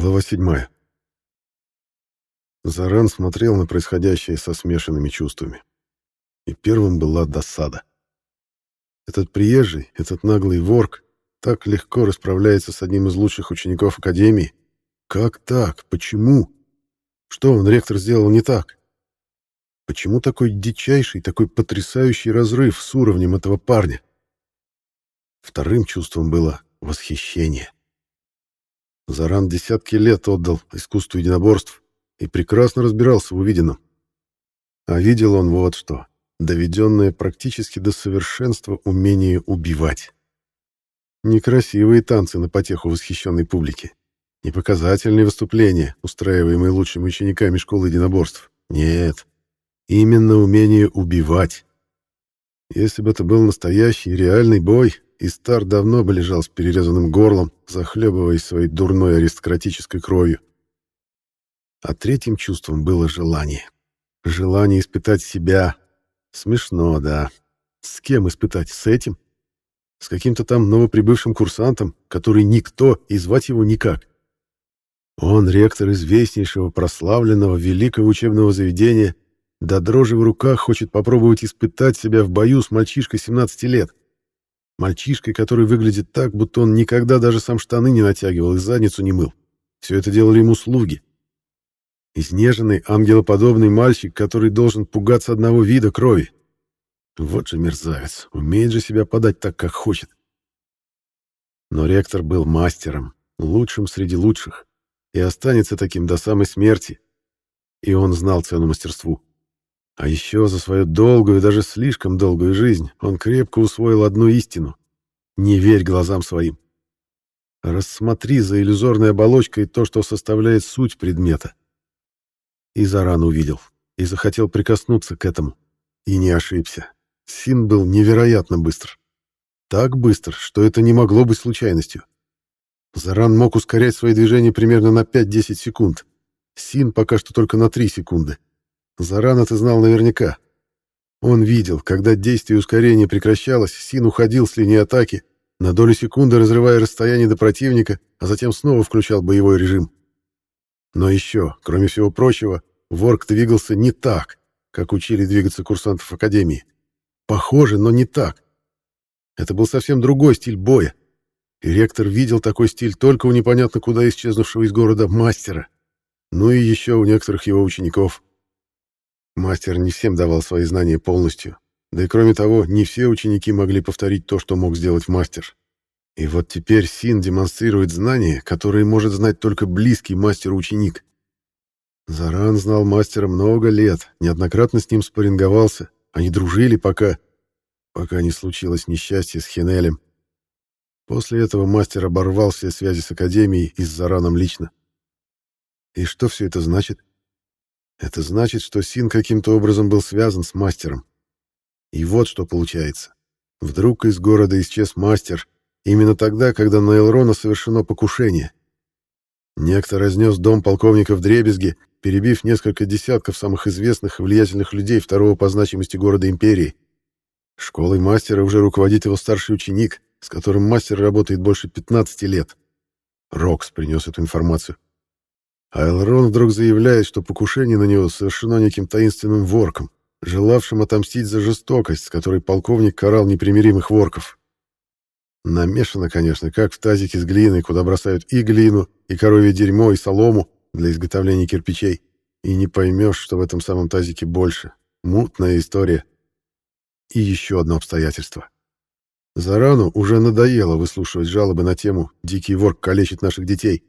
Глава 7. Заран смотрел на происходящее со смешанными чувствами. И первым была досада. Этот приезжий, этот наглый ворк так легко расправляется с одним из лучших учеников Академии. Как так? Почему? Что он, ректор, сделал не так? Почему такой дичайший, такой потрясающий разрыв с уровнем этого парня? Вторым чувством было восхищение. Заран десятки лет отдал искусству единоборств и прекрасно разбирался в увиденном. А видел он вот что, доведенное практически до совершенства умение убивать. Некрасивые танцы на потеху восхищенной публики. Непоказательные выступления, устраиваемые лучшими учениками школы единоборств. Нет, именно умение убивать. Если бы это был настоящий реальный бой, и Стар давно бы лежал с перерезанным горлом, захлебываясь своей дурной аристократической кровью. А третьим чувством было желание. Желание испытать себя. Смешно, да. С кем испытать? С этим? С каким-то там новоприбывшим курсантом, который никто и звать его никак. Он ректор известнейшего, прославленного, великого учебного заведения, до дрожи в руках хочет попробовать испытать себя в бою с мальчишкой 17 лет. Мальчишкой, который выглядит так, будто он никогда даже сам штаны не натягивал и задницу не мыл. Все это делали ему слуги. Изнеженный, ангелоподобный мальчик, который должен пугаться одного вида крови. Вот же мерзавец, умеет же себя подать так, как хочет. Но ректор был мастером, лучшим среди лучших, и останется таким до самой смерти. И он знал цену мастерству. А еще за свою долгую, даже слишком долгую жизнь он крепко усвоил одну истину. Не верь глазам своим. Рассмотри за иллюзорной оболочкой то, что составляет суть предмета. И Заран увидел, и захотел прикоснуться к этому. И не ошибся. Син был невероятно быстр. Так быстр, что это не могло быть случайностью. Заран мог ускорять свои движения примерно на 5-10 секунд. Син пока что только на 3 секунды. Заран это знал наверняка. Он видел, когда действие ускорения прекращалось, Син уходил с линии атаки, на долю секунды разрывая расстояние до противника, а затем снова включал боевой режим. Но еще, кроме всего прочего, Ворк двигался не так, как учили двигаться курсантов Академии. Похоже, но не так. Это был совсем другой стиль боя. И ректор видел такой стиль только у непонятно куда исчезнувшего из города мастера. Ну и еще у некоторых его учеников. Мастер не всем давал свои знания полностью. Да и кроме того, не все ученики могли повторить то, что мог сделать мастер. И вот теперь Син демонстрирует знания, которые может знать только близкий мастер-ученик. Заран знал мастера много лет, неоднократно с ним спарринговался. Они дружили пока... пока не случилось несчастье с Хенелем. После этого мастер оборвал все связи с Академией и с Зараном лично. И что все это значит? Это значит, что Син каким-то образом был связан с мастером. И вот что получается. Вдруг из города исчез мастер, именно тогда, когда на Элрона совершено покушение. Некто разнес дом полковника в дребезги, перебив несколько десятков самых известных и влиятельных людей второго по значимости города Империи. Школой мастера уже руководит его старший ученик, с которым мастер работает больше 15 лет. Рокс принес эту информацию. А Элрон вдруг заявляет, что покушение на него совершено неким таинственным ворком, желавшим отомстить за жестокость, с которой полковник карал непримиримых ворков. Намешано, конечно, как в тазике с глиной, куда бросают и глину, и коровье дерьмо, и солому для изготовления кирпичей. И не поймешь, что в этом самом тазике больше. Мутная история. И еще одно обстоятельство. Зарану уже надоело выслушивать жалобы на тему «Дикий ворк калечит наших детей».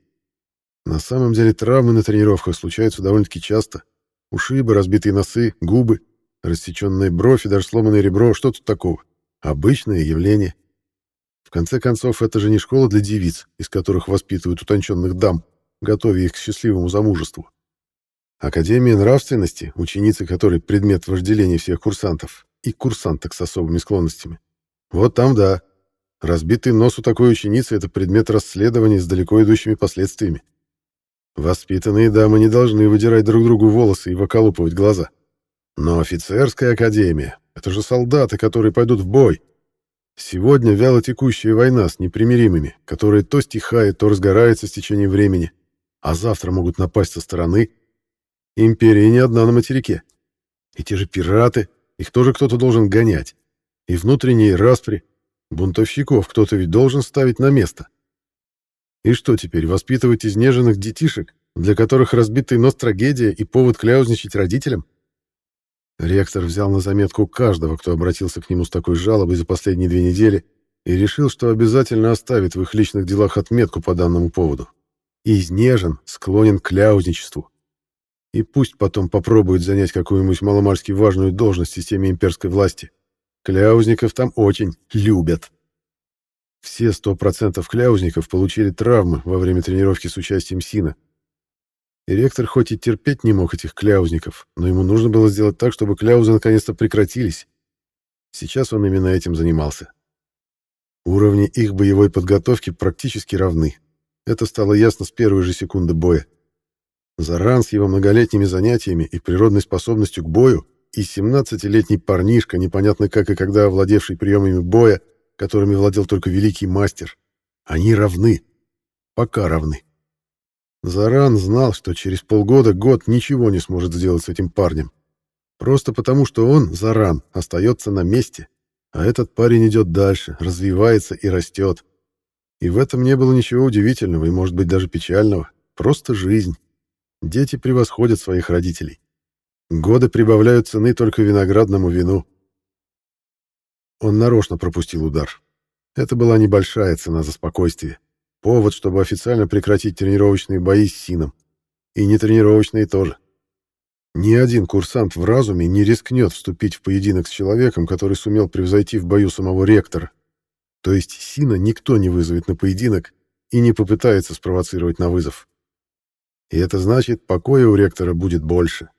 На самом деле травмы на тренировках случаются довольно-таки часто. Ушибы, разбитые носы, губы, рассеченная бровь и даже сломанное ребро. Что тут такого? Обычное явление. В конце концов, это же не школа для девиц, из которых воспитывают утонченных дам, готовя их к счастливому замужеству. Академия нравственности, ученицы которой предмет вожделения всех курсантов и курсанток с особыми склонностями. Вот там да. Разбитый нос у такой ученицы — это предмет расследования с далеко идущими последствиями. Воспитанные дамы не должны выдирать друг другу волосы и выколупывать глаза. Но офицерская академия — это же солдаты, которые пойдут в бой. Сегодня вяло текущая война с непримиримыми, которая то стихает, то разгорается с течением времени. а завтра могут напасть со стороны. Империя не одна на материке. И те же пираты, их тоже кто-то должен гонять. И внутренние распри. Бунтовщиков кто-то ведь должен ставить на место. И что теперь, воспитывать изнеженных детишек, для которых разбитый нос трагедия и повод кляузничать родителям? Ректор взял на заметку каждого, кто обратился к нему с такой жалобой за последние две недели, и решил, что обязательно оставит в их личных делах отметку по данному поводу. Изнежен, склонен к кляузничеству. И пусть потом попробует занять какую-нибудь маломальски важную должность в системе имперской власти. Кляузников там очень любят. Все сто процентов кляузников получили травмы во время тренировки с участием Сина, и ректор хоть и терпеть не мог этих кляузников, но ему нужно было сделать так, чтобы кляузы наконец-то прекратились. Сейчас он именно этим занимался. Уровни их боевой подготовки практически равны. Это стало ясно с первой же секунды боя. Заран с его многолетними занятиями и природной способностью к бою и 17-летний парнишка, непонятно как и когда овладевший приемами боя, которыми владел только великий мастер. Они равны. Пока равны. Заран знал, что через полгода-год ничего не сможет сделать с этим парнем. Просто потому, что он, Заран, остается на месте, а этот парень идет дальше, развивается и растет. И в этом не было ничего удивительного и, может быть, даже печального. Просто жизнь. Дети превосходят своих родителей. Годы прибавляют цены только виноградному вину. Он нарочно пропустил удар. Это была небольшая цена за спокойствие. Повод, чтобы официально прекратить тренировочные бои с Сином. И не тренировочные тоже. Ни один курсант в разуме не рискнет вступить в поединок с человеком, который сумел превзойти в бою самого ректора. То есть Сина никто не вызовет на поединок и не попытается спровоцировать на вызов. И это значит, покоя у ректора будет больше.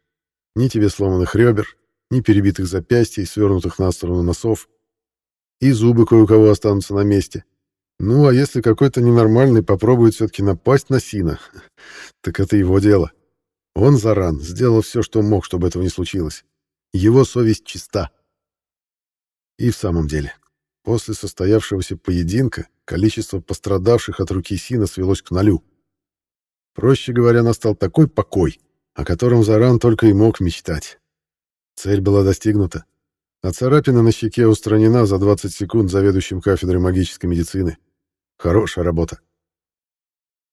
Ни тебе сломанных ребер, ни перебитых запястий, свернутых на сторону носов. И зубы кое у кого останутся на месте. Ну, а если какой-то ненормальный попробует все-таки напасть на Сина, так это его дело. Он, Заран, сделал все, что мог, чтобы этого не случилось. Его совесть чиста. И в самом деле, после состоявшегося поединка количество пострадавших от руки Сина свелось к нулю. Проще говоря, настал такой покой, о котором Заран только и мог мечтать. Цель была достигнута, а царапина на щеке устранена за 20 секунд заведующим кафедрой магической медицины. Хорошая работа.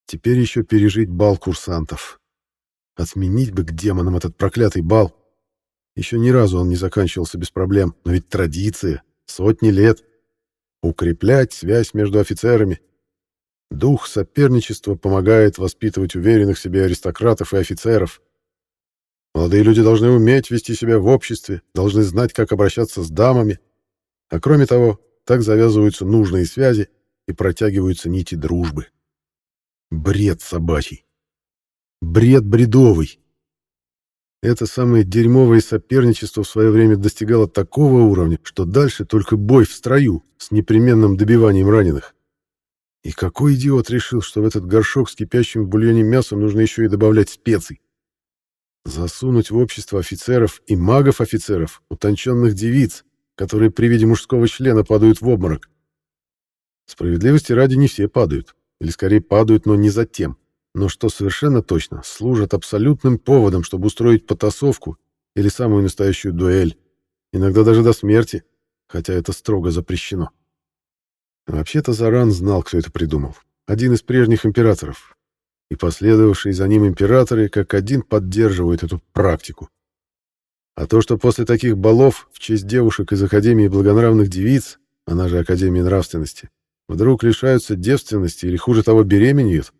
Теперь еще пережить бал курсантов. Отменить бы к демонам этот проклятый бал. Еще ни разу он не заканчивался без проблем, но ведь традиция, сотни лет. Укреплять связь между офицерами. Дух соперничества помогает воспитывать уверенных в себе аристократов и офицеров. Молодые люди должны уметь вести себя в обществе, должны знать, как обращаться с дамами. А кроме того, так завязываются нужные связи, и протягиваются нити дружбы. Бред собачий. Бред бредовый. Это самое дерьмовое соперничество в свое время достигало такого уровня, что дальше только бой в строю с непременным добиванием раненых. И какой идиот решил, что в этот горшок с кипящим в бульоне мясом нужно еще и добавлять специй? Засунуть в общество офицеров и магов-офицеров, утонченных девиц, которые при виде мужского члена падают в обморок, Справедливости ради не все падают, или скорее падают, но не за тем. Но что совершенно точно, служат абсолютным поводом, чтобы устроить потасовку или самую настоящую дуэль, иногда даже до смерти, хотя это строго запрещено. Вообще-то Заран знал, кто это придумал. Один из прежних императоров. И последовавшие за ним императоры как один поддерживают эту практику. А то, что после таких балов в честь девушек из Академии благонравных девиц, она же Академия нравственности, вдруг лишаются девственности или, хуже того, беременеют,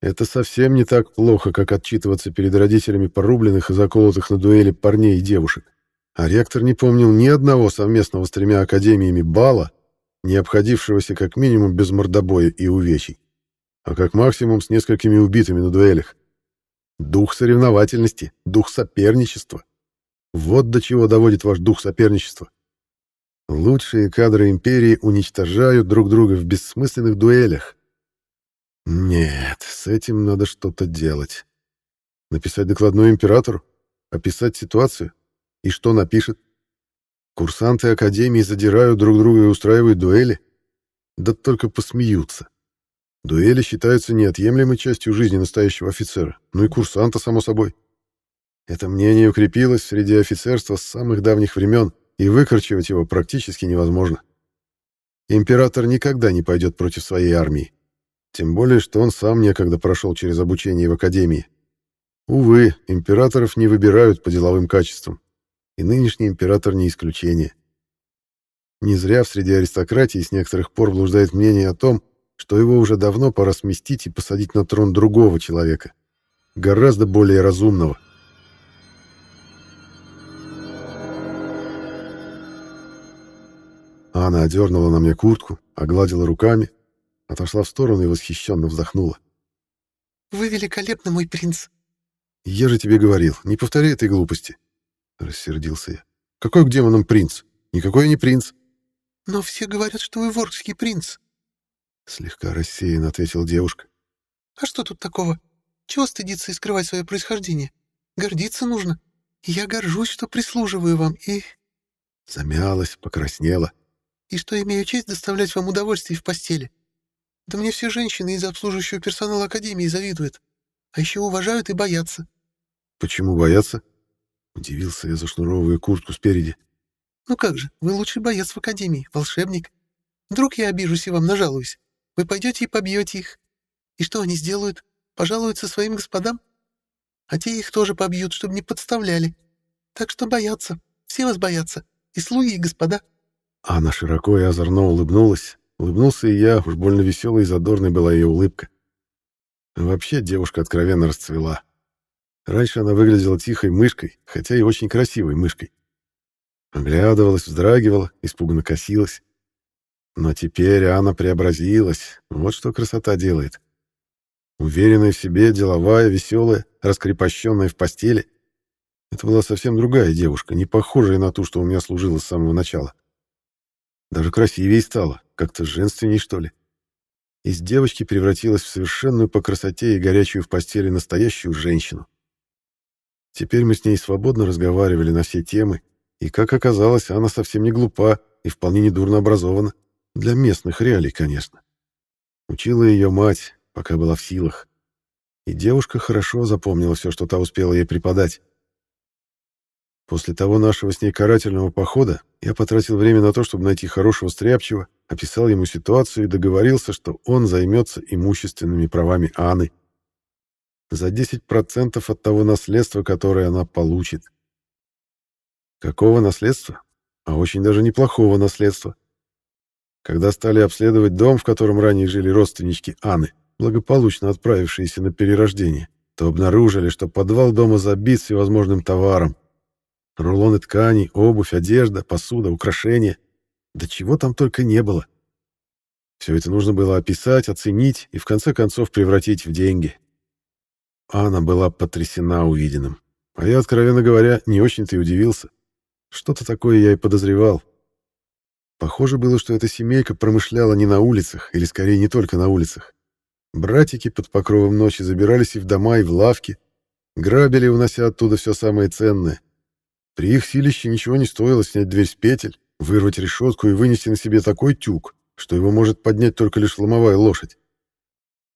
это совсем не так плохо, как отчитываться перед родителями порубленных и заколотых на дуэли парней и девушек. А ректор не помнил ни одного совместного с тремя академиями бала, не обходившегося как минимум без мордобоя и увечий, а как максимум с несколькими убитыми на дуэлях. Дух соревновательности, дух соперничества. Вот до чего доводит ваш дух соперничества. Лучшие кадры империи уничтожают друг друга в бессмысленных дуэлях. Нет, с этим надо что-то делать. Написать докладную императору? Описать ситуацию? И что напишет? Курсанты Академии задирают друг друга и устраивают дуэли? Да только посмеются. Дуэли считаются неотъемлемой частью жизни настоящего офицера, ну и курсанта, само собой. Это мнение укрепилось среди офицерства с самых давних времен, и выкорчевать его практически невозможно. Император никогда не пойдет против своей армии. Тем более, что он сам некогда прошел через обучение в академии. Увы, императоров не выбирают по деловым качествам. И нынешний император не исключение. Не зря в среди аристократии с некоторых пор блуждает мнение о том, что его уже давно пора сместить и посадить на трон другого человека, гораздо более разумного. Анна одернула на мне куртку, огладила руками, отошла в сторону и восхищенно вздохнула. «Вы великолепны, мой принц!» «Я же тебе говорил, не повторяй этой глупости!» Рассердился я. «Какой к демонам принц? Никакой я не принц!» «Но все говорят, что вы воркский принц!» Слегка рассеянно ответила девушка. «А что тут такого? Чего стыдиться и скрывать свое происхождение? Гордиться нужно. Я горжусь, что прислуживаю вам, и...» Замялась, покраснела. «И что имею честь доставлять вам удовольствие в постели. Да мне все женщины из обслуживающего персонала Академии завидуют. А еще уважают и боятся. Почему боятся? Удивился я, зашнуровывая куртку спереди. Ну как же, вы лучший боец в Академии, волшебник. Вдруг я обижусь и вам нажалуюсь. Вы пойдете и побьете их. И что они сделают? Пожалуются своим господам? А те их тоже побьют, чтобы не подставляли. Так что боятся. Все вас боятся. И слуги, и господа. Она широко и озорно улыбнулась, Улыбнулся и я, уж больно веселой и задорной была ее улыбка. Вообще девушка откровенно расцвела. Раньше она выглядела тихой мышкой, хотя и очень красивой мышкой. Оглядывалась, вздрагивала, испуганно косилась. Но теперь она преобразилась. Вот что красота делает. Уверенная в себе, деловая, веселая, раскрепощенная в постели. Это была совсем другая девушка, не похожая на ту, что у меня служила с самого начала. Даже красивее стала, как-то женственней, что ли. Из девочки превратилась в совершенную по красоте и горячую в постели настоящую женщину. Теперь мы с ней свободно разговаривали на все темы, и, как оказалось, она совсем не глупа и вполне недурно образована. Для местных реалий, конечно. Учила ее мать, пока была в силах. И девушка хорошо запомнила все, что та успела ей преподать. После того нашего с ней карательного похода я потратил время на то, чтобы найти хорошего стряпчего, описал ему ситуацию и договорился, что он займется имущественными правами Анны. За 10% от того наследства, которое она получит. Какого наследства? А очень даже неплохого наследства. Когда стали обследовать дом, в котором ранее жили родственнички Анны, благополучно отправившиеся на перерождение, то обнаружили, что подвал дома забит всевозможным товаром, Рулоны тканей, обувь, одежда, посуда, украшения. Да чего там только не было. Все это нужно было описать, оценить и в конце концов превратить в деньги. Анна была потрясена увиденным. А я, откровенно говоря, не очень-то и удивился. Что-то такое я и подозревал. Похоже было, что эта семейка промышляла не на улицах, или скорее не только на улицах. Братики под покровом ночи забирались и в дома, и в лавки, грабили, унося оттуда все самое ценное. При их силище ничего не стоило снять дверь с петель, вырвать решетку и вынести на себе такой тюк, что его может поднять только лишь ломовая лошадь.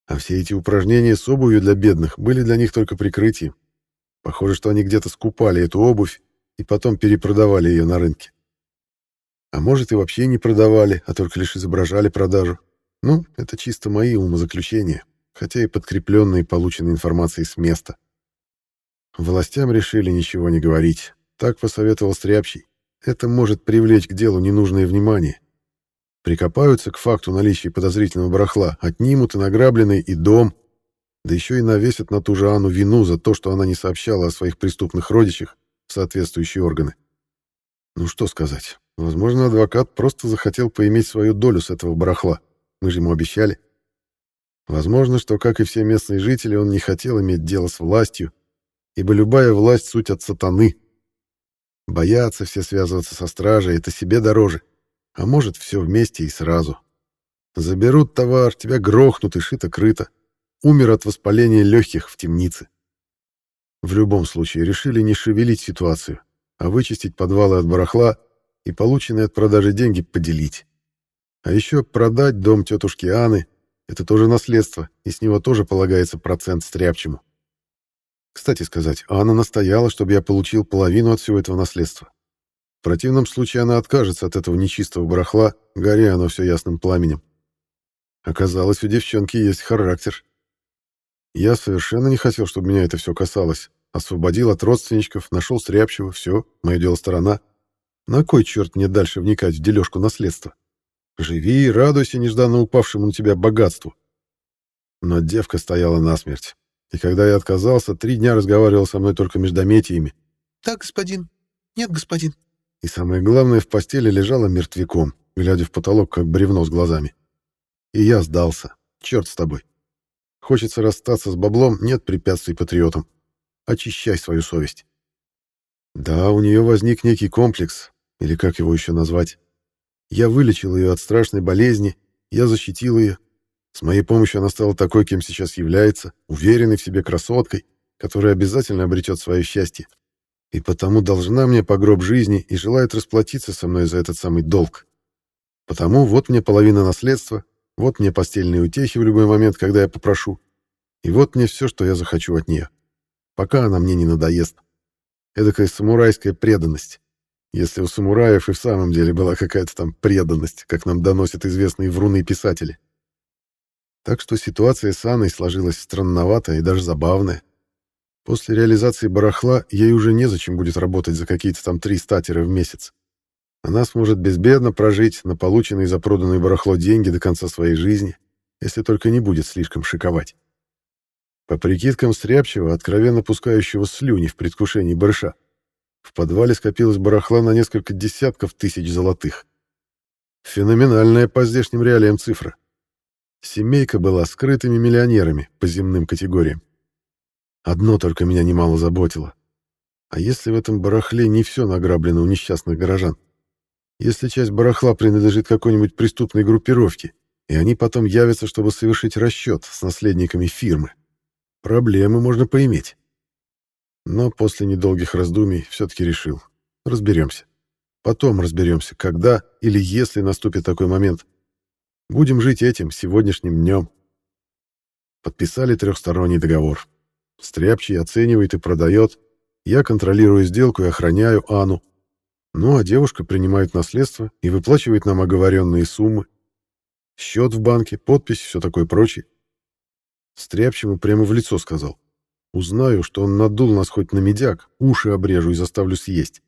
А все эти упражнения с обувью для бедных были для них только прикрытием. Похоже, что они где-то скупали эту обувь и потом перепродавали ее на рынке. А может, и вообще не продавали, а только лишь изображали продажу. Ну, это чисто мои умозаключения, хотя и подкрепленные полученной информацией с места. Властям решили ничего не говорить. Так посоветовал Стряпчий. Это может привлечь к делу ненужное внимание. Прикопаются к факту наличия подозрительного барахла, отнимут и награбленный, и дом, да еще и навесят на ту же Анну вину за то, что она не сообщала о своих преступных родичах в соответствующие органы. Ну что сказать, возможно, адвокат просто захотел поиметь свою долю с этого барахла. Мы же ему обещали. Возможно, что, как и все местные жители, он не хотел иметь дело с властью, ибо любая власть — суть от сатаны, Боятся все связываться со стражей, это себе дороже. А может, все вместе и сразу. Заберут товар, тебя грохнут и шито-крыто. Умер от воспаления легких в темнице. В любом случае, решили не шевелить ситуацию, а вычистить подвалы от барахла и полученные от продажи деньги поделить. А еще продать дом тетушки Анны — Это тоже наследство, и с него тоже полагается процент стряпчему. Кстати сказать, Анна настояла, чтобы я получил половину от всего этого наследства. В противном случае она откажется от этого нечистого барахла, горя оно все ясным пламенем. Оказалось, у девчонки есть характер. Я совершенно не хотел, чтобы меня это все касалось. Освободил от родственничков, нашел стряпчего, все, мое дело сторона. На кой черт мне дальше вникать в дележку наследства? Живи и радуйся нежданно упавшему на тебя богатству. Но девка стояла насмерть. И когда я отказался, три дня разговаривал со мной только междометиями. «Да, господин. Нет, господин». И самое главное, в постели лежала мертвяком, глядя в потолок, как бревно с глазами. И я сдался. Черт с тобой. Хочется расстаться с баблом, нет препятствий патриотам. Очищай свою совесть. Да, у нее возник некий комплекс, или как его еще назвать. Я вылечил ее от страшной болезни, я защитил ее. С моей помощью она стала такой, кем сейчас является, уверенной в себе красоткой, которая обязательно обретет свое счастье. И потому должна мне по гроб жизни и желает расплатиться со мной за этот самый долг. Потому вот мне половина наследства, вот мне постельные утехи в любой момент, когда я попрошу. И вот мне все, что я захочу от нее. Пока она мне не надоест. Эдакая самурайская преданность. Если у самураев и в самом деле была какая-то там преданность, как нам доносят известные вруны-писатели. Так что ситуация с Анной сложилась странноватая и даже забавная. После реализации барахла ей уже незачем будет работать за какие-то там три статера в месяц. Она сможет безбедно прожить на полученные за проданное барахло деньги до конца своей жизни, если только не будет слишком шиковать. По прикидкам Стряпчего, откровенно пускающего слюни в предвкушении барыша, в подвале скопилось барахла на несколько десятков тысяч золотых. Феноменальная по здешним реалиям цифра. Семейка была скрытыми миллионерами по земным категориям. Одно только меня немало заботило. А если в этом барахле не все награблено у несчастных горожан? Если часть барахла принадлежит какой-нибудь преступной группировке, и они потом явятся, чтобы совершить расчет с наследниками фирмы, проблемы можно поиметь. Но после недолгих раздумий все-таки решил. Разберемся. Потом разберемся, когда или если наступит такой момент. Будем жить этим сегодняшним днем. Подписали трехсторонний договор. Стряпчий оценивает и продает. Я контролирую сделку и охраняю Анну. Ну, а девушка принимает наследство и выплачивает нам оговоренные суммы. Счет в банке, подпись, все такое прочее. Стряпчему прямо в лицо сказал. Узнаю, что он надул нас хоть на медяк, уши обрежу и заставлю съесть.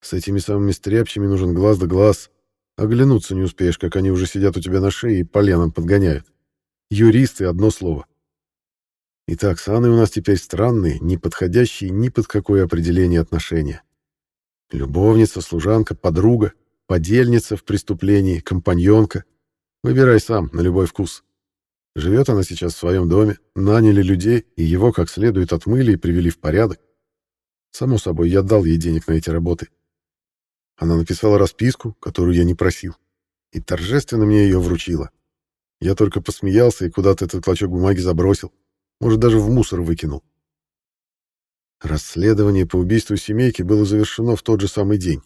С этими самыми стряпчими нужен глаз да глаз. Оглянуться не успеешь, как они уже сидят у тебя на шее и поленом подгоняют. Юристы — одно слово. Итак, с Анной у нас теперь странные, не подходящие ни под какое определение отношения. Любовница, служанка, подруга, подельница в преступлении, компаньонка. Выбирай сам, на любой вкус. Живет она сейчас в своем доме, наняли людей, и его как следует отмыли и привели в порядок. Само собой, я дал ей денег на эти работы. Она написала расписку, которую я не просил, и торжественно мне ее вручила. Я только посмеялся и куда-то этот клочок бумаги забросил. Может, даже в мусор выкинул. Расследование по убийству семейки было завершено в тот же самый день.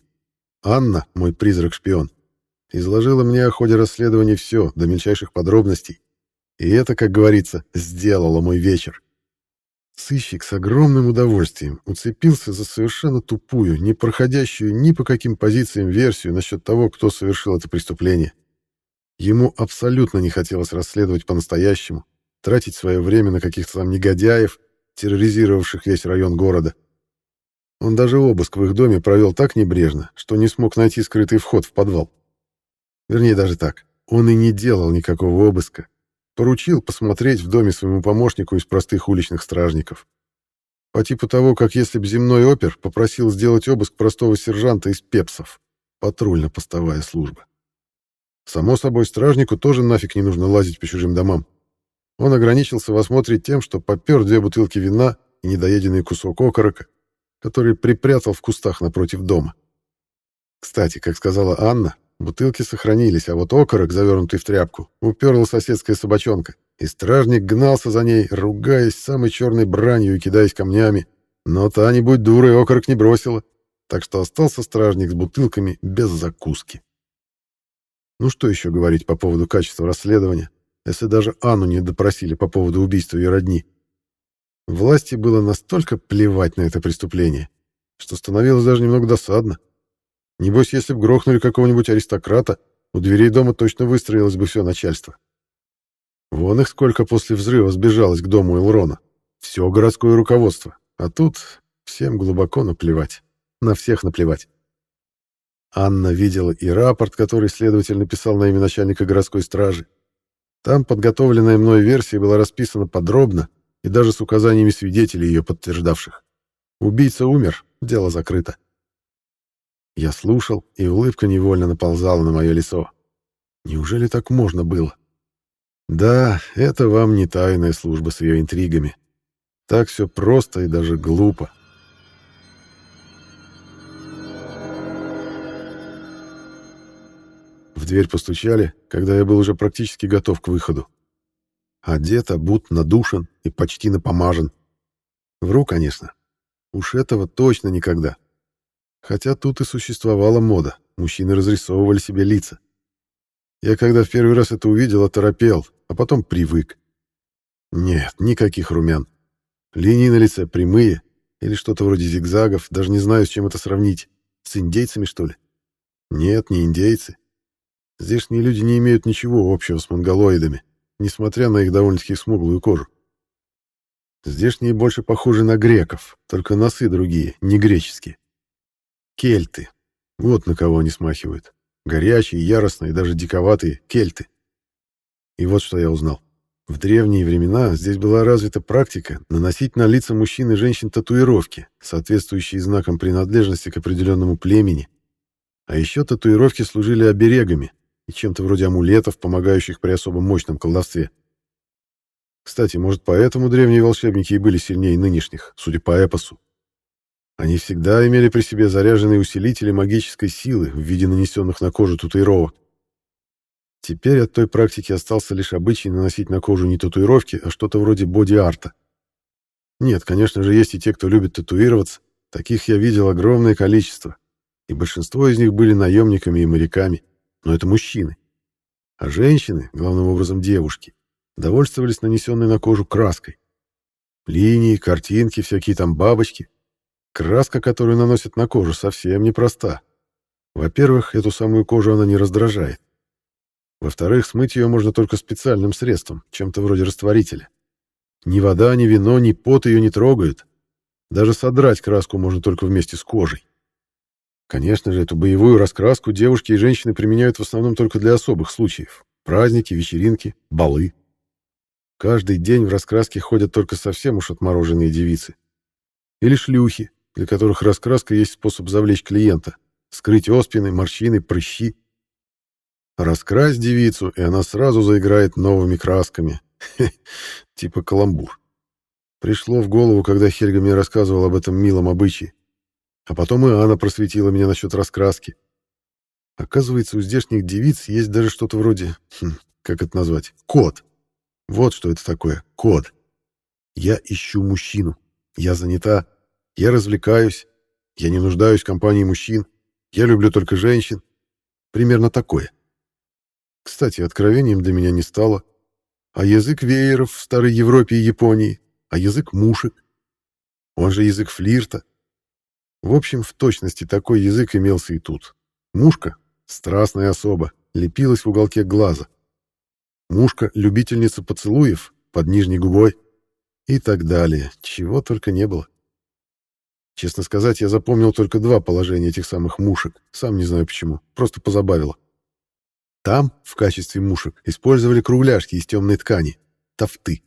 Анна, мой призрак-шпион, изложила мне о ходе расследования все, до мельчайших подробностей. И это, как говорится, сделало мой вечер. Сыщик с огромным удовольствием уцепился за совершенно тупую, не проходящую ни по каким позициям версию насчет того, кто совершил это преступление. Ему абсолютно не хотелось расследовать по-настоящему, тратить свое время на каких-то там негодяев, терроризировавших весь район города. Он даже обыск в их доме провел так небрежно, что не смог найти скрытый вход в подвал. Вернее, даже так. Он и не делал никакого обыска. Поручил посмотреть в доме своему помощнику из простых уличных стражников. По типу того, как если б земной опер попросил сделать обыск простого сержанта из пепсов. Патрульно-постовая служба. Само собой, стражнику тоже нафиг не нужно лазить по чужим домам. Он ограничился в осмотре тем, что попер две бутылки вина и недоеденный кусок окорока, который припрятал в кустах напротив дома. Кстати, как сказала Анна, бутылки сохранились, а вот окорок, завернутый в тряпку, уперла соседская собачонка, и стражник гнался за ней, ругаясь самой черной бранью и кидаясь камнями. Но та, не будь дурой, окорок не бросила, так что остался стражник с бутылками без закуски. Ну что еще говорить по поводу качества расследования? если даже Анну не допросили по поводу убийства ее родни. Власти было настолько плевать на это преступление, что становилось даже немного досадно. Небось, если бы грохнули какого-нибудь аристократа, у дверей дома точно выстроилось бы все начальство. Вон их сколько после взрыва сбежалось к дому Элрона. Все городское руководство. А тут всем глубоко наплевать. На всех наплевать. Анна видела и рапорт, который следователь написал на имя начальника городской стражи. Там подготовленная мной версия была расписана подробно и даже с указаниями свидетелей ее подтверждавших. Убийца умер, дело закрыто. Я слушал, и улыбка невольно наползала на мое лицо. Неужели так можно было? Да, это вам не тайная служба с ее интригами. Так все просто и даже глупо. В дверь постучали, когда я был уже практически готов к выходу. Одет, обут, надушен и почти напомажен. Вру, конечно. Уж этого точно никогда. Хотя тут и существовала мода. Мужчины разрисовывали себе лица. Я когда в первый раз это увидел, оторопел, а потом привык. Нет, никаких румян. Линии на лице прямые или что-то вроде зигзагов, даже не знаю, с чем это сравнить. С индейцами, что ли? Нет, не индейцы. Здешние люди не имеют ничего общего с монголоидами, несмотря на их довольно-таки смуглую кожу. Здешние больше похожи на греков, только носы другие, не греческие. Кельты. Вот на кого они смахивают. Горячие, яростные, даже диковатые кельты. И вот что я узнал. В древние времена здесь была развита практика наносить на лица мужчин и женщин татуировки, соответствующие знакам принадлежности к определенному племени. А еще татуировки служили оберегами и чем-то вроде амулетов, помогающих при особо мощном колдовстве. Кстати, может, поэтому древние волшебники и были сильнее нынешних, судя по эпосу. Они всегда имели при себе заряженные усилители магической силы в виде нанесенных на кожу татуировок. Теперь от той практики остался лишь обычай наносить на кожу не татуировки, а что-то вроде боди-арта. Нет, конечно же, есть и те, кто любит татуироваться. Таких я видел огромное количество. И большинство из них были наемниками и моряками. Но это мужчины. А женщины, главным образом девушки, довольствовались нанесенной на кожу краской. Линии, картинки, всякие там бабочки. Краска, которую наносят на кожу, совсем непроста. Во-первых, эту самую кожу она не раздражает. Во-вторых, смыть ее можно только специальным средством, чем-то вроде растворителя. Ни вода, ни вино, ни пот ее не трогают. Даже содрать краску можно только вместе с кожей. Конечно же, эту боевую раскраску девушки и женщины применяют в основном только для особых случаев. Праздники, вечеринки, балы. Каждый день в раскраске ходят только совсем уж отмороженные девицы. Или шлюхи, для которых раскраска есть способ завлечь клиента, скрыть оспины, морщины, прыщи. Раскрась девицу, и она сразу заиграет новыми красками. Типа каламбур. Пришло в голову, когда Хельга мне рассказывал об этом милом обычае. А потом и Анна просветила меня насчет раскраски. Оказывается, у здешних девиц есть даже что-то вроде... Хм, как это назвать? Код. Вот что это такое. Код. Я ищу мужчину. Я занята. Я развлекаюсь. Я не нуждаюсь в компании мужчин. Я люблю только женщин. Примерно такое. Кстати, откровением для меня не стало. А язык вееров в старой Европе и Японии, а язык мушек. Он же язык флирта. В общем, в точности такой язык имелся и тут. Мушка, страстная особа, лепилась в уголке глаза. Мушка, любительница поцелуев, под нижней губой. И так далее. Чего только не было. Честно сказать, я запомнил только два положения этих самых мушек. Сам не знаю почему. Просто позабавило. Там, в качестве мушек, использовали кругляшки из темной ткани, тафты.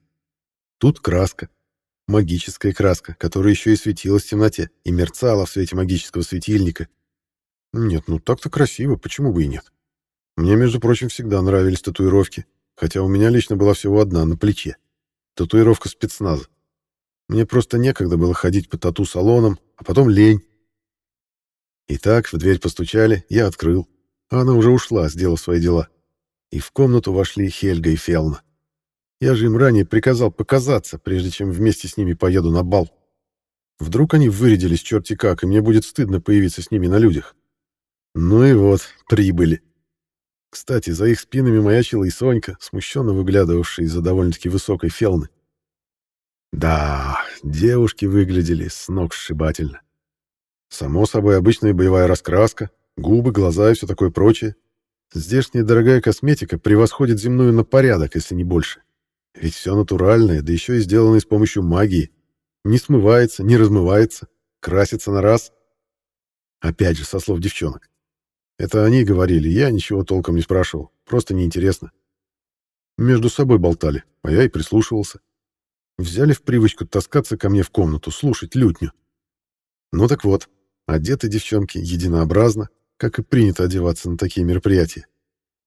Тут краска. Магическая краска, которая еще и светилась в темноте и мерцала в свете магического светильника. Нет, ну так-то красиво, почему бы и нет? Мне, между прочим, всегда нравились татуировки, хотя у меня лично была всего одна, на плече. Татуировка спецназа. Мне просто некогда было ходить по тату-салонам, а потом лень. Итак, в дверь постучали, я открыл. А она уже ушла, сделав свои дела. И в комнату вошли Хельга и Фелна. Я же им ранее приказал показаться, прежде чем вместе с ними поеду на бал. Вдруг они вырядились черти как, и мне будет стыдно появиться с ними на людях. Ну и вот, прибыли. Кстати, за их спинами маячила и Сонька, смущенно выглядывавшая из-за довольно-таки высокой фелны. Да, девушки выглядели с ног сшибательно. Само собой, обычная боевая раскраска, губы, глаза и все такое прочее. Здешняя дорогая косметика превосходит земную на порядок, если не больше. Ведь все натуральное, да еще и сделано с помощью магии. Не смывается, не размывается, красится на раз. Опять же, со слов девчонок. Это они говорили, я ничего толком не спрашивал, просто неинтересно. Между собой болтали, а я и прислушивался. Взяли в привычку таскаться ко мне в комнату, слушать лютню. Ну так вот, одеты девчонки единообразно, как и принято одеваться на такие мероприятия.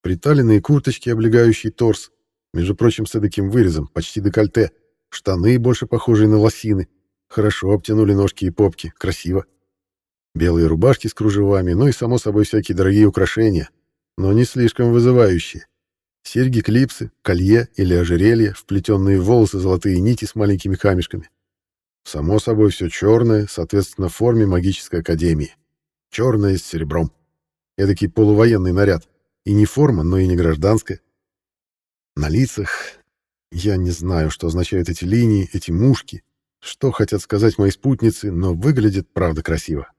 Приталенные курточки, облегающие торс, между прочим, с таким вырезом, почти декольте, штаны, больше похожие на лосины, хорошо обтянули ножки и попки, красиво. Белые рубашки с кружевами, ну и, само собой, всякие дорогие украшения, но не слишком вызывающие. Серьги-клипсы, колье или ожерелье, вплетенные в волосы золотые нити с маленькими камешками. Само собой, все черное, соответственно, форме магической академии. Черное с серебром. Эдакий полувоенный наряд. И не форма, но и не гражданская. На лицах... Я не знаю, что означают эти линии, эти мушки, что хотят сказать мои спутницы, но выглядит, правда, красиво.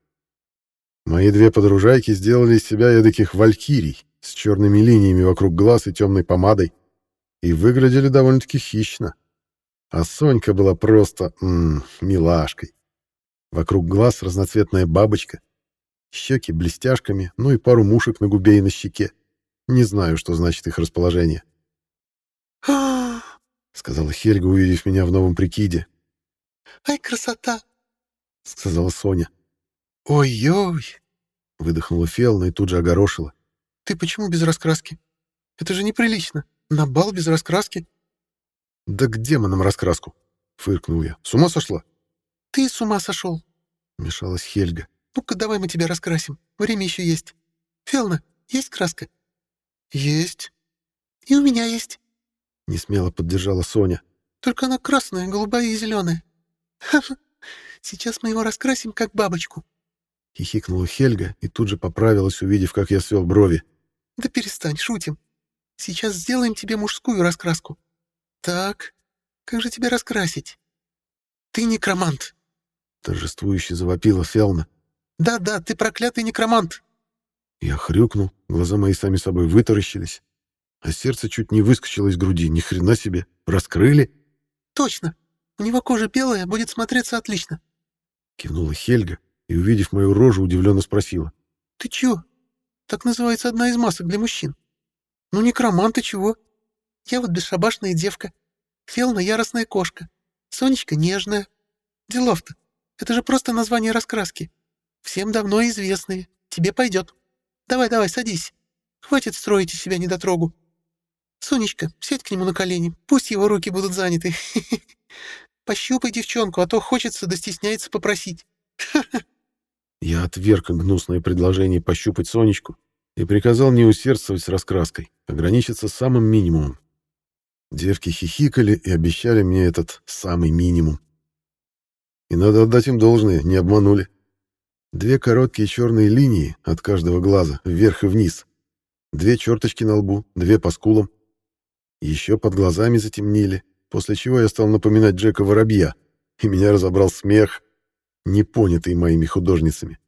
Мои две подружайки сделали из себя эдаких валькирий с черными линиями вокруг глаз и темной помадой и выглядели довольно-таки хищно. А Сонька была просто м -м, милашкой. Вокруг глаз разноцветная бабочка, щеки блестяшками, ну и пару мушек на губе и на щеке. Не знаю, что значит их расположение. сказала Хельга, увидев меня в новом прикиде. Ай, красота!» — сказала Соня. «Ой-ой!» — выдохнула Фелна и тут же огорошила. «Ты почему без раскраски? Это же неприлично. На бал без раскраски». «Да к демонам раскраску!» — фыркнул я. «С ума сошла?» «Ты с ума сошел!» — мешалась Хельга. «Ну-ка, давай мы тебя раскрасим. Время еще есть. Фелна, есть краска?» «Есть. И у меня есть». Несмело поддержала Соня. «Только она красная, голубая и зеленая. Ха-ха. Сейчас мы его раскрасим, как бабочку». Хихикнула Хельга и тут же поправилась, увидев, как я свел брови. «Да перестань, шутим. Сейчас сделаем тебе мужскую раскраску. Так, как же тебя раскрасить? Ты некромант!» Торжествующе завопила Фелна. «Да-да, ты проклятый некромант!» Я хрюкнул, глаза мои сами собой вытаращились, а сердце чуть не выскочило из груди. Ни хрена себе, раскрыли? «Точно! У него кожа белая, будет смотреться отлично!» Кивнула Хельга и, увидев мою рожу, удивленно спросила. «Ты чё? Так называется одна из масок для мужчин. Ну, некромант, ты чего? Я вот бесшабашная девка. Фелна — яростная кошка. Сонечка — нежная. Делов-то. Это же просто название раскраски. Всем давно известные. Тебе пойдет. Давай-давай, садись. Хватит строить из себя недотрогу. Сонечка, сядь к нему на колени. Пусть его руки будут заняты. Пощупай девчонку, а то хочется да стесняется попросить. Я отверг гнусное предложение пощупать Сонечку и приказал не усердствовать с раскраской, ограничиться самым минимумом. Девки хихикали и обещали мне этот самый минимум. И надо отдать им должное, не обманули. Две короткие черные линии от каждого глаза, вверх и вниз. Две черточки на лбу, две по скулам. Еще под глазами затемнили, после чего я стал напоминать Джека Воробья, и меня разобрал смех, не понятый моими художницами.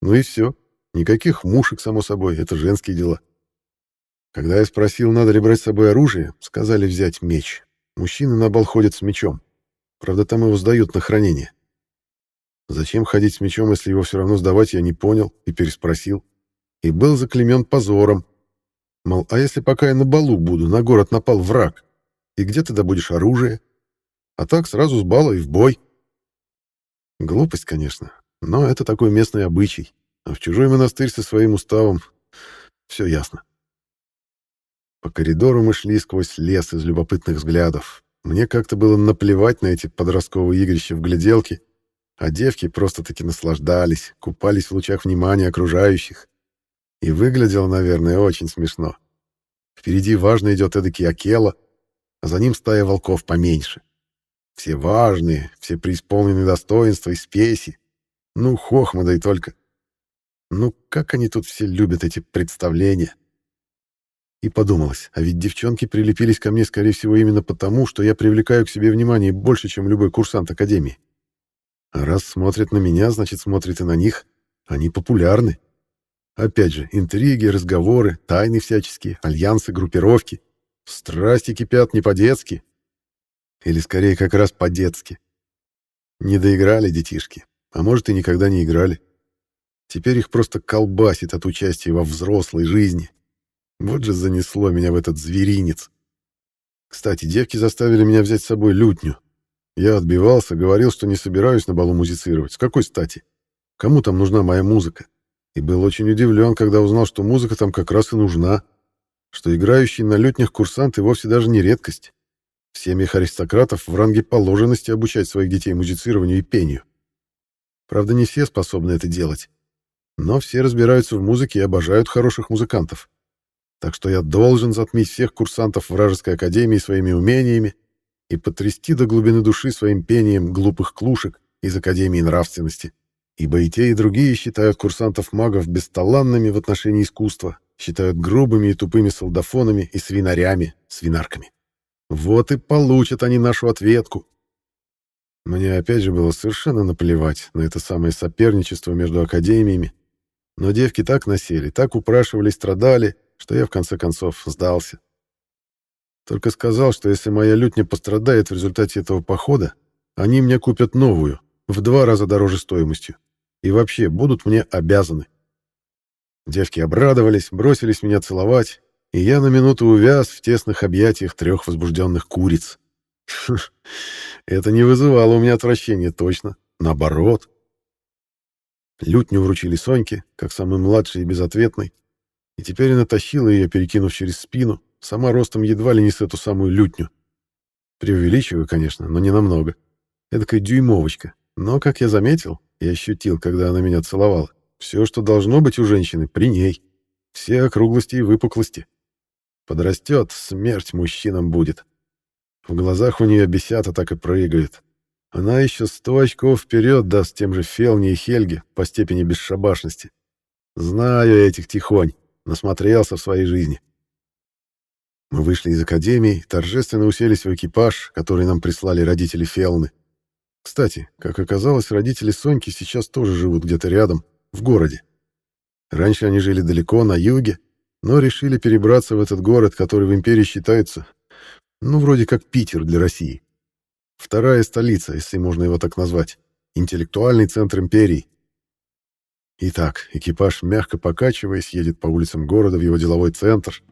Ну и все. Никаких мушек, само собой, это женские дела. Когда я спросил, надо ли брать с собой оружие, сказали взять меч. Мужчины на бал ходят с мечом. Правда, там его сдают на хранение. Зачем ходить с мечом, если его все равно сдавать, я не понял и переспросил. И был заклемен позором. Мол, а если пока я на балу буду, на город напал враг? И где ты добудешь оружие? А так сразу с бала и в бой. Глупость, конечно, но это такой местный обычай. А в чужой монастырь со своим уставом все ясно. По коридору мы шли сквозь лес из любопытных взглядов. Мне как-то было наплевать на эти подростковые игрища в гляделки, а девки просто-таки наслаждались, купались в лучах внимания окружающих. И выглядело, наверное, очень смешно. Впереди важно идет эдакий Акела, а за ним стая волков поменьше. Все важные, все преисполнены достоинства и спеси. Ну, хохма, да и только. Ну, как они тут все любят эти представления. И подумалось, а ведь девчонки прилепились ко мне, скорее всего, именно потому, что я привлекаю к себе внимание больше, чем любой курсант Академии. А раз смотрят на меня, значит, смотрят и на них. Они популярны. Опять же, интриги, разговоры, тайны всяческие, альянсы, группировки. Страсти кипят не по-детски. Или скорее как раз по-детски. Не доиграли детишки, а может и никогда не играли. Теперь их просто колбасит от участия во взрослой жизни. Вот же занесло меня в этот зверинец. Кстати, девки заставили меня взять с собой лютню. Я отбивался, говорил, что не собираюсь на балу музицировать. С какой стати? Кому там нужна моя музыка? И был очень удивлен, когда узнал, что музыка там как раз и нужна, что играющие на лютнях курсанты вовсе даже не редкость. В семьях аристократов в ранге положенности обучать своих детей музицированию и пению. Правда, не все способны это делать. Но все разбираются в музыке и обожают хороших музыкантов. Так что я должен затмить всех курсантов вражеской академии своими умениями и потрясти до глубины души своим пением глупых клушек из Академии нравственности. Ибо и те, и другие считают курсантов-магов бесталанными в отношении искусства, считают грубыми и тупыми солдафонами и свинарями, свинарками. Вот и получат они нашу ответку. Мне опять же было совершенно наплевать на это самое соперничество между академиями, но девки так насели, так упрашивали страдали, что я в конце концов сдался. Только сказал, что если моя лютня пострадает в результате этого похода, они мне купят новую, в два раза дороже стоимостью, и вообще будут мне обязаны. Девки обрадовались, бросились меня целовать, и я на минуту увяз в тесных объятиях трех возбужденных куриц. Это не вызывало у меня отвращения точно, наоборот. Лютню вручили Соньке, как самый младший и безответный, и теперь она тащила ее, перекинув через спину, сама ростом едва ли не с эту самую лютню. Преувеличиваю, конечно, но не намного. Эдакая дюймовочка. Но, как я заметил и ощутил, когда она меня целовала, все, что должно быть у женщины, при ней. Все округлости и выпуклости. Подрастет, смерть мужчинам будет. В глазах у нее бесята так и прыгают. Она еще сто очков вперед даст тем же Фелне и Хельге по степени бесшабашности. Знаю этих тихонь насмотрелся в своей жизни. Мы вышли из академии, торжественно уселись в экипаж, который нам прислали родители Фелны. Кстати, как оказалось, родители Соньки сейчас тоже живут где-то рядом, в городе. Раньше они жили далеко, на юге, но решили перебраться в этот город, который в империи считается, ну, вроде как Питер для России. Вторая столица, если можно его так назвать. Интеллектуальный центр империи. Итак, экипаж, мягко покачиваясь, едет по улицам города в его деловой центр.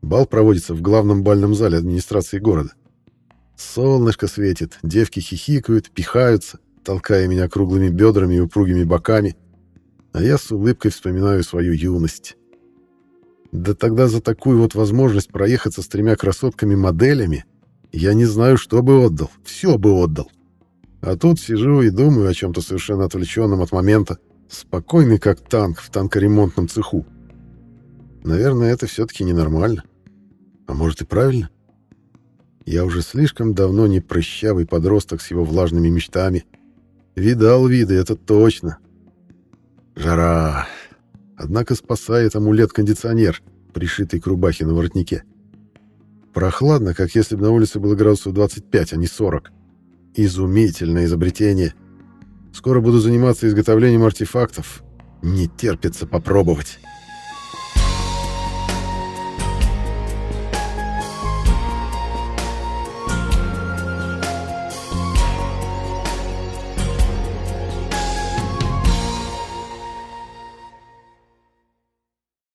Бал проводится в главном бальном зале администрации города. Солнышко светит, девки хихикают, пихаются, толкая меня круглыми бедрами и упругими боками, а я с улыбкой вспоминаю свою юность. Да тогда за такую вот возможность проехаться с тремя красотками-моделями я не знаю, что бы отдал, все бы отдал. А тут сижу и думаю о чем-то совершенно отвлеченном от момента, Спокойный, как танк в танкоремонтном цеху. Наверное, это все-таки ненормально. А может и правильно? Я уже слишком давно не прыщавый подросток с его влажными мечтами. Видал виды, это точно. Жара. Однако спасает амулет-кондиционер, пришитый к рубахе на воротнике. Прохладно, как если бы на улице было градусов 25, а не 40. Изумительное изобретение — Скоро буду заниматься изготовлением артефактов. Не терпится попробовать.